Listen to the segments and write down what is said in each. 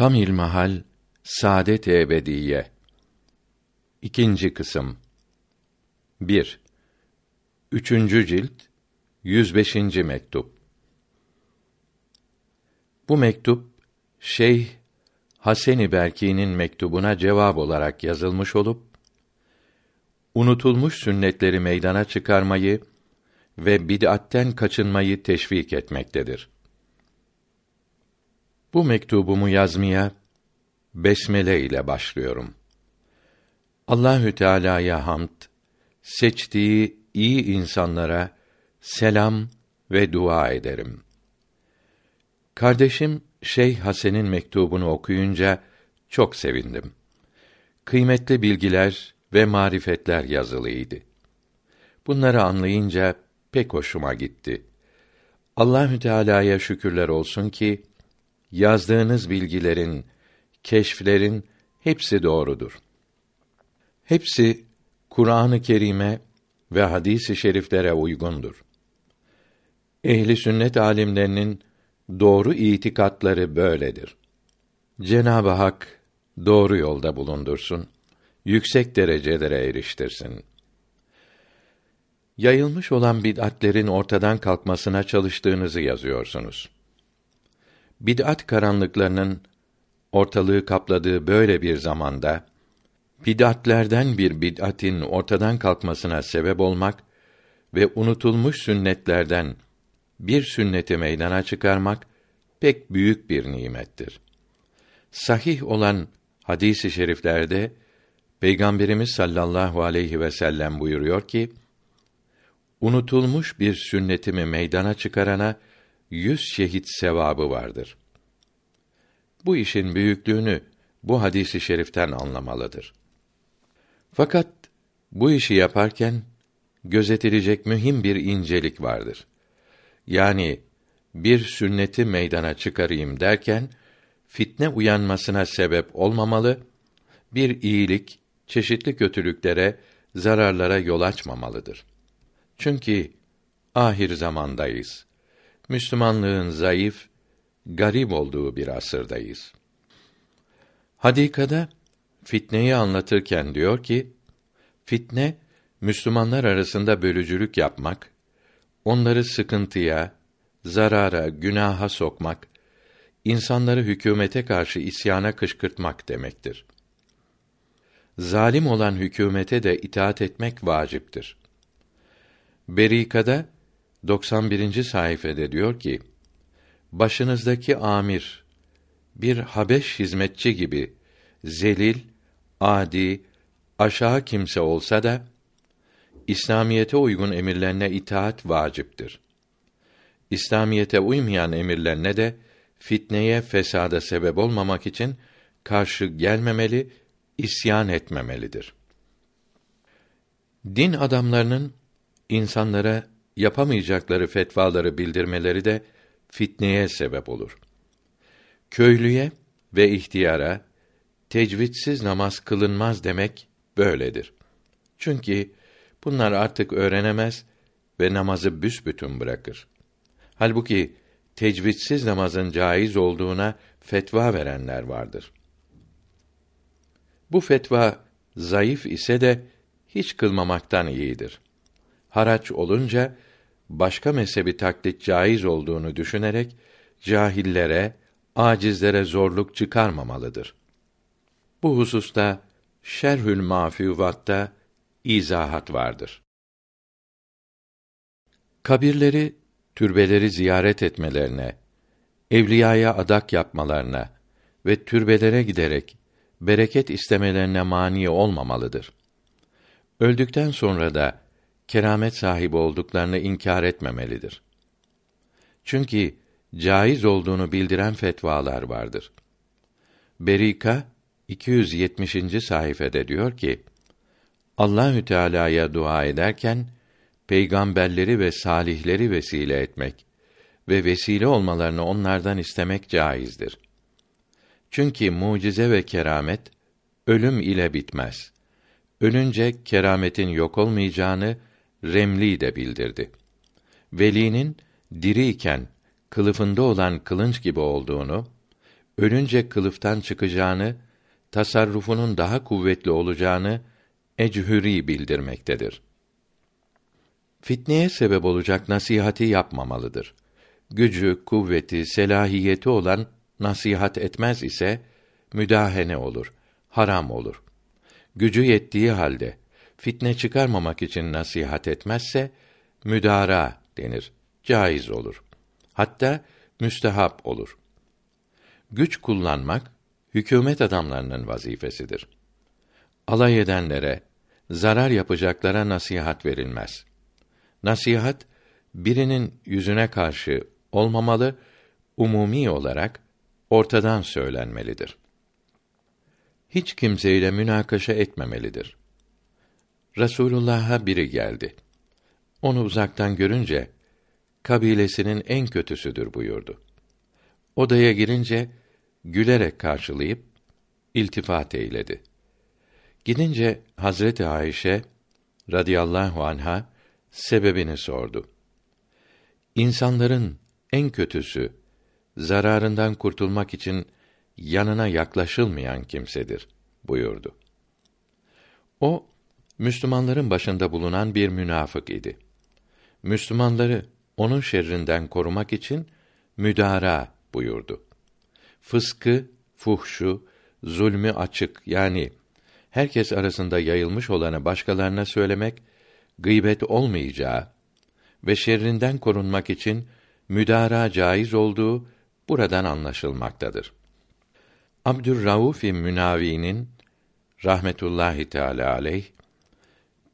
Tam ilmahal Saadet Ebediye İkinci kısım 1. Üçüncü cilt 105. mektup Bu mektup Şeyh Haseni Berki'nin mektubuna cevap olarak yazılmış olup unutulmuş sünnetleri meydana çıkarmayı ve bid'atten kaçınmayı teşvik etmektedir. Bu mektubumu yazmaya besmele ile başlıyorum. Allahü Teala'ya hamd, seçtiği iyi insanlara selam ve dua ederim. Kardeşim Şeyh Hasen'in mektubunu okuyunca çok sevindim. Kıymetli bilgiler ve marifetler yazılıydı. Bunları anlayınca pek hoşuma gitti. Allahü Teala'ya şükürler olsun ki yazdığınız bilgilerin, keşflerin hepsi doğrudur. Hepsi Kur'an-ı Kerim'e ve hadis-i şeriflere uygundur. Ehli sünnet alimlerinin doğru itikatları böyledir. Cenab-ı Hak doğru yolda bulundursun, yüksek derecelere eriştirsin. Yayılmış olan bid'atlerin ortadan kalkmasına çalıştığınızı yazıyorsunuz. Bid'at karanlıklarının ortalığı kapladığı böyle bir zamanda bid'atlerden bir bid'atin ortadan kalkmasına sebep olmak ve unutulmuş sünnetlerden bir sünneti meydana çıkarmak pek büyük bir nimettir. Sahih olan hadisi şeriflerde Peygamberimiz sallallahu aleyhi ve sellem buyuruyor ki: Unutulmuş bir sünnetimi meydana çıkarana yüz şehit sevabı vardır. Bu işin büyüklüğünü bu hadisi şeriften anlamalıdır. Fakat bu işi yaparken gözetilecek mühim bir incelik vardır. Yani bir sünneti meydana çıkarayım derken fitne uyanmasına sebep olmamalı, bir iyilik çeşitli kötülüklere, zararlara yol açmamalıdır. Çünkü ahir zamandayız. Müslümanlığın zayıf, garip olduğu bir asırdayız. Hadikada fitneyi anlatırken diyor ki, fitne Müslümanlar arasında bölücülük yapmak, onları sıkıntıya, zarara, günaha sokmak, insanları hükümete karşı isyana kışkırtmak demektir. Zalim olan hükümete de itaat etmek vaciptir. Berikada 91. sayfede diyor ki: Başınızdaki amir bir Habeş hizmetçi gibi zelil, adi, aşağı kimse olsa da İslamiyete uygun emirlerine itaat vaciptir. İslamiyete uymayan emirlerine de fitneye, fesada sebep olmamak için karşı gelmemeli, isyan etmemelidir. Din adamlarının insanlara yapamayacakları fetvaları bildirmeleri de fitneye sebep olur. Köylüye ve ihtiyara tecvitsiz namaz kılınmaz demek böyledir. Çünkü bunlar artık öğrenemez ve namazı büsbütün bırakır. Halbuki tecvitsiz namazın caiz olduğuna fetva verenler vardır. Bu fetva zayıf ise de hiç kılmamaktan iyidir. Haraç olunca başka mezhebi taklit caiz olduğunu düşünerek cahillere, acizlere zorluk çıkarmamalıdır. Bu hususta Şerhül Mafüvat'ta izahat vardır. Kabirleri, türbeleri ziyaret etmelerine, evliyaya adak yapmalarına ve türbelere giderek bereket istemelerine mani olmamalıdır. Öldükten sonra da keramet sahibi olduklarını inkar etmemelidir. Çünkü caiz olduğunu bildiren fetvalar vardır. Berika 270. sayfede diyor ki: Allahü Teala'ya dua ederken peygamberleri ve salihleri vesile etmek ve vesile olmalarını onlardan istemek caizdir. Çünkü mucize ve keramet ölüm ile bitmez. Ölünce kerametin yok olmayacağını Remli de bildirdi. Velinin diri iken kılıfında olan kılınç gibi olduğunu, ölünce kılıftan çıkacağını, tasarrufunun daha kuvvetli olacağını Echüri bildirmektedir. Fitneye sebep olacak nasihati yapmamalıdır. Gücü, kuvveti, selahiyeti olan nasihat etmez ise müdahene olur, haram olur. Gücü yettiği halde fitne çıkarmamak için nasihat etmezse müdara denir. Caiz olur. Hatta müstehap olur. Güç kullanmak hükümet adamlarının vazifesidir. Alay edenlere, zarar yapacaklara nasihat verilmez. Nasihat birinin yüzüne karşı olmamalı, umumi olarak ortadan söylenmelidir. Hiç kimseyle münakaşa etmemelidir. Resulullah'a biri geldi. Onu uzaktan görünce kabilesinin en kötüsüdür buyurdu. Odaya girince gülerek karşılayıp iltifat eyledi. Gidince Hazreti Ayşe radıyallahu anha sebebini sordu. İnsanların en kötüsü zararından kurtulmak için yanına yaklaşılmayan kimsedir buyurdu. O Müslümanların başında bulunan bir münafık idi. Müslümanları onun şerrinden korumak için müdara buyurdu. Fıskı, fuhşu, zulmü açık yani herkes arasında yayılmış olanı başkalarına söylemek gıybet olmayacağı ve şerrinden korunmak için müdara caiz olduğu buradan anlaşılmaktadır. Abdurrauf Münavi'nin rahmetullahi teala aleyh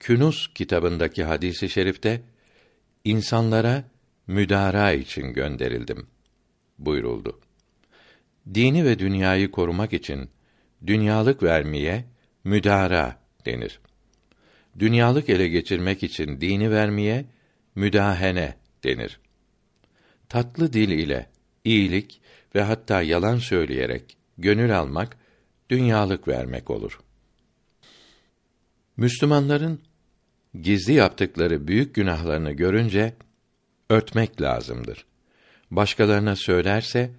Künus kitabındaki hadisi şerifte insanlara müdara için gönderildim buyuruldu. Dini ve dünyayı korumak için dünyalık vermeye müdara denir. Dünyalık ele geçirmek için dini vermeye müdahene denir. Tatlı dil ile iyilik ve hatta yalan söyleyerek gönül almak dünyalık vermek olur. Müslümanların gizli yaptıkları büyük günahlarını görünce örtmek lazımdır. Başkalarına söylerse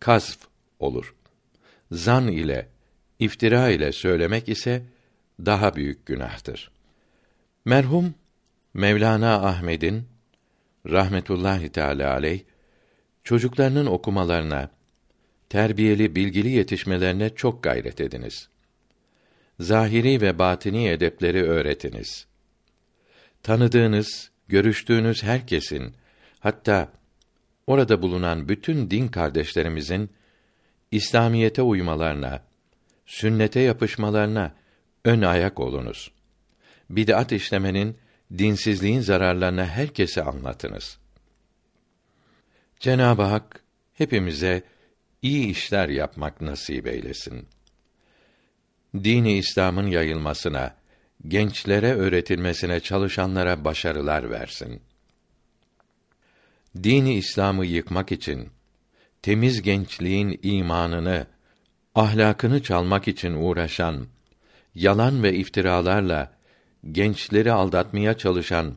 kazf olur. Zan ile, iftira ile söylemek ise daha büyük günahtır. Merhum Mevlana Ahmed'in rahmetullahi teala aleyh çocuklarının okumalarına, terbiyeli, bilgili yetişmelerine çok gayret ediniz. Zahiri ve batini edepleri öğretiniz. Tanıdığınız, görüştüğünüz herkesin, hatta orada bulunan bütün din kardeşlerimizin İslamiyete uymalarına, sünnete yapışmalarına ön ayak olunuz. Bid'at işlemenin, dinsizliğin zararlarını herkese anlatınız. Cenab-ı Hak hepimize iyi işler yapmak nasip eylesin. Dini İslam'ın yayılmasına, gençlere öğretilmesine çalışanlara başarılar versin. Dini İslam'ı yıkmak için temiz gençliğin imanını, ahlakını çalmak için uğraşan, yalan ve iftiralarla gençleri aldatmaya çalışan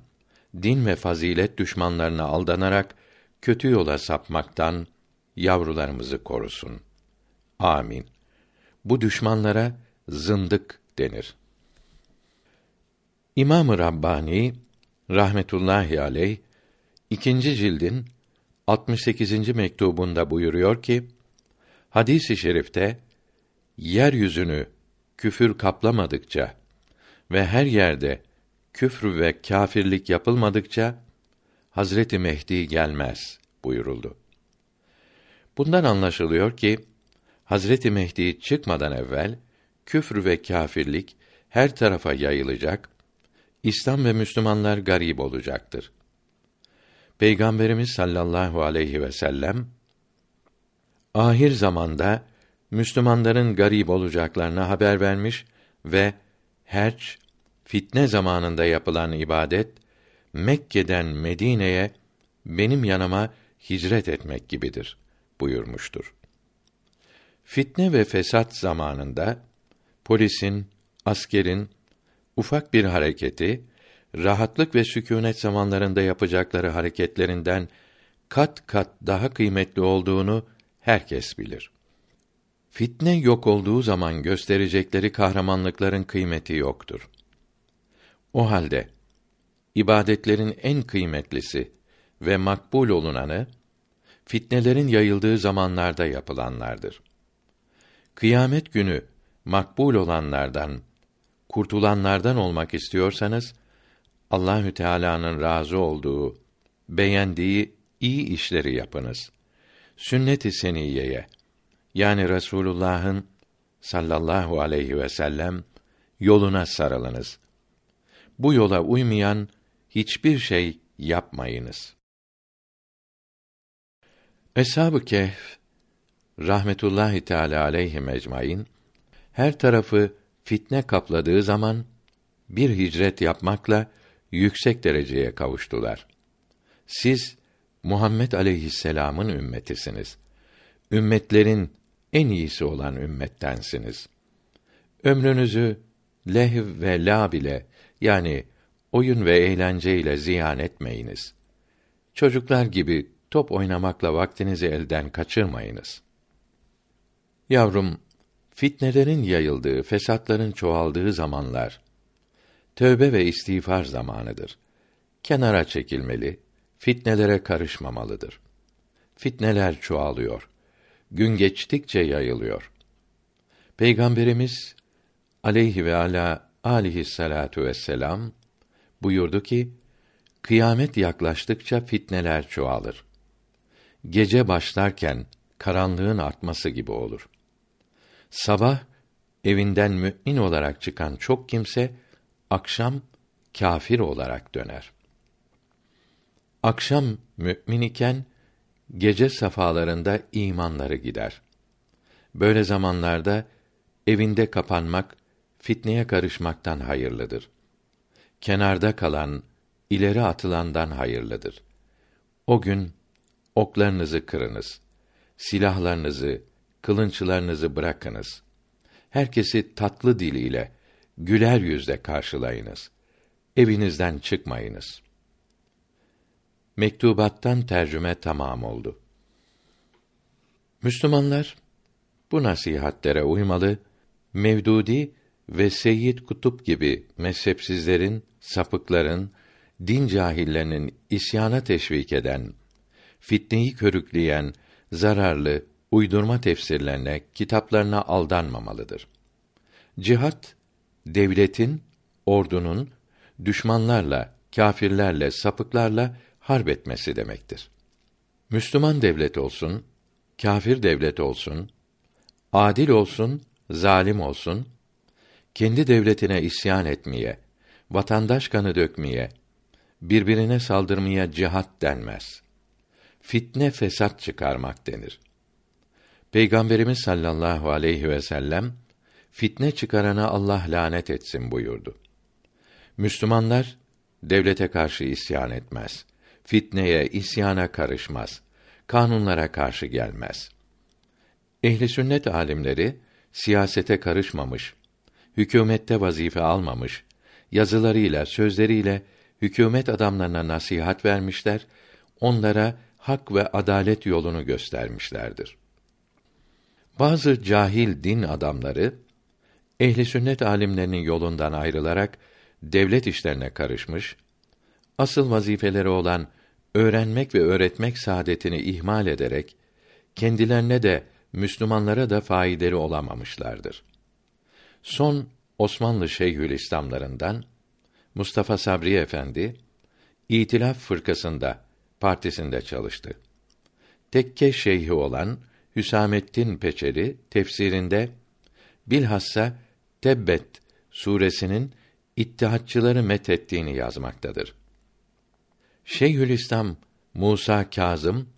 din ve fazilet düşmanlarına aldanarak kötü yola sapmaktan yavrularımızı korusun. Amin. Bu düşmanlara zındık denir. İmam-ı Rabbani rahmetullahi aleyh ikinci cildin 68. mektubunda buyuruyor ki hadisi i şerifte yeryüzünü küfür kaplamadıkça ve her yerde küfür ve kâfirlik yapılmadıkça Hazreti Mehdi gelmez buyuruldu. Bundan anlaşılıyor ki Hazreti Mehdi çıkmadan evvel küfür ve kâfirlik her tarafa yayılacak, İslam ve Müslümanlar garip olacaktır. Peygamberimiz sallallahu aleyhi ve sellem ahir zamanda Müslümanların garip olacaklarına haber vermiş ve herç fitne zamanında yapılan ibadet Mekke'den Medine'ye benim yanıma hicret etmek gibidir buyurmuştur. Fitne ve fesat zamanında polisin, askerin ufak bir hareketi rahatlık ve sükûnet zamanlarında yapacakları hareketlerinden kat kat daha kıymetli olduğunu herkes bilir. Fitne yok olduğu zaman gösterecekleri kahramanlıkların kıymeti yoktur. O halde ibadetlerin en kıymetlisi ve makbul olunanı fitnelerin yayıldığı zamanlarda yapılanlardır. Kıyamet günü makbul olanlardan, kurtulanlardan olmak istiyorsanız Allahü Teala'nın razı olduğu, beğendiği iyi işleri yapınız. Sünnet-i seniyeye yani Resulullah'ın sallallahu aleyhi ve sellem yoluna sarılınız. Bu yola uymayan hiçbir şey yapmayınız. Eshab-ı Kehf rahmetullahi teala aleyhi ecmaîn her tarafı fitne kapladığı zaman bir hicret yapmakla yüksek dereceye kavuştular. Siz Muhammed aleyhisselam'ın ümmetisiniz. Ümmetlerin en iyisi olan ümmettensiniz. Ömrünüzü lehv ve lab ile yani oyun ve eğlence ile ziyan etmeyiniz. Çocuklar gibi top oynamakla vaktinizi elden kaçırmayınız. Yavrum, fitnelerin yayıldığı, fesatların çoğaldığı zamanlar tövbe ve istiğfar zamanıdır. Kenara çekilmeli, fitnelere karışmamalıdır. Fitneler çoğalıyor. Gün geçtikçe yayılıyor. Peygamberimiz aleyhi ve ala alihi vesselam buyurdu ki kıyamet yaklaştıkça fitneler çoğalır. Gece başlarken karanlığın artması gibi olur. Sabah evinden mümin olarak çıkan çok kimse akşam kâfir olarak döner. Akşam mümin iken gece safalarında imanları gider. Böyle zamanlarda evinde kapanmak fitneye karışmaktan hayırlıdır. Kenarda kalan, ileri atılandan hayırlıdır. O gün oklarınızı kırınız. Silahlarınızı, kılınçlarınızı bırakınız. Herkesi tatlı diliyle, güler yüzle karşılayınız. Evinizden çıkmayınız. Mektubattan tercüme tamam oldu. Müslümanlar bu nasihatlere uymalı, Mevdudi ve Seyyid Kutup gibi mezhepsizlerin, sapıkların, din cahillerinin isyana teşvik eden, fitneyi körükleyen zararlı, uydurma tefsirlerine, kitaplarına aldanmamalıdır. Cihat devletin, ordunun düşmanlarla, kâfirlerle, sapıklarla harp etmesi demektir. Müslüman devlet olsun, kâfir devlet olsun, adil olsun, zalim olsun, kendi devletine isyan etmeye, vatandaş kanı dökmeye, birbirine saldırmaya cihat denmez. Fitne fesat çıkarmak denir. Peygamberimiz sallallahu aleyhi ve sellem fitne çıkarana Allah lanet etsin buyurdu. Müslümanlar devlete karşı isyan etmez. Fitneye, isyana karışmaz. Kanunlara karşı gelmez. Ehli sünnet alimleri siyasete karışmamış, hükümette vazife almamış, yazılarıyla, sözleriyle hükümet adamlarına nasihat vermişler, onlara hak ve adalet yolunu göstermişlerdir. Bazı cahil din adamları ehli sünnet alimlerinin yolundan ayrılarak devlet işlerine karışmış, asıl vazifeleri olan öğrenmek ve öğretmek saadetini ihmal ederek kendilerine de Müslümanlara da faydaları olamamışlardır. Son Osmanlı Şeyhülislamlarından Mustafa Sabri Efendi İtilaf fırkasında partisinde çalıştı. Tekke şeyhi olan Hüsamettin Peçeri tefsirinde bilhassa Tebbet suresinin ittihatçıları methettiğini yazmaktadır. Şeyhülislam Musa Kazım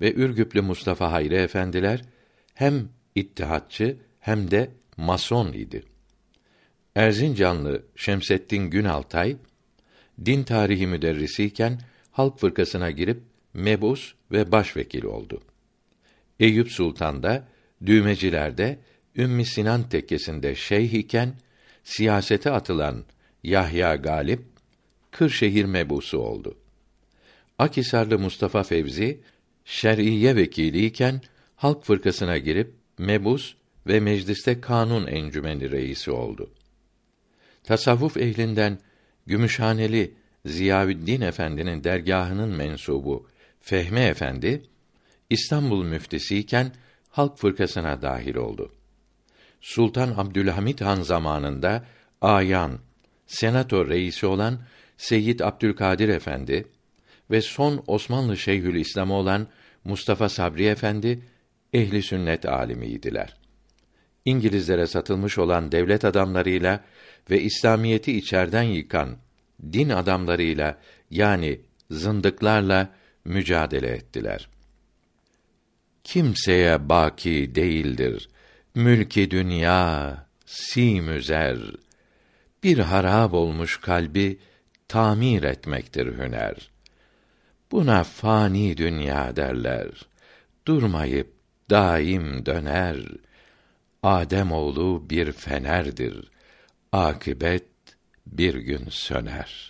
ve Ürgüplü Mustafa Hayri efendiler hem ittihatçı hem de mason idi. Erzincanlı Şemseddin Günaltay din tarihi müderrisiyken halk fırkasına girip mebus ve başvekil oldu. Eyüp Sultan da düğmecilerde Ümmü Sinan tekkesinde şeyh iken siyasete atılan Yahya Galip Kırşehir mebusu oldu. Akisarlı Mustafa Fevzi şer'iye vekiliyken halk fırkasına girip mebus ve mecliste kanun encümeni reisi oldu. Tasavvuf ehlinden Gümüşhaneli Ziyaüddin Efendi'nin dergahının mensubu Fehmi Efendi İstanbul müftisiyken halk fırkasına dahil oldu. Sultan Abdülhamit Han zamanında ayan, senato reisi olan Seyyid Abdülkadir Efendi ve son Osmanlı Şeyhülislamı olan Mustafa Sabri Efendi ehli sünnet alimiydiler. İngilizlere satılmış olan devlet adamlarıyla ve İslamiyeti içerden yıkan din adamlarıyla yani zındıklarla mücadele ettiler. Kimseye baki değildir mülki dünya simüzer bir harab olmuş kalbi tamir etmektir hüner. Buna fani dünya derler. Durmayıp daim döner. Adem oğlu bir fenerdir. Akibet bir gün söner.''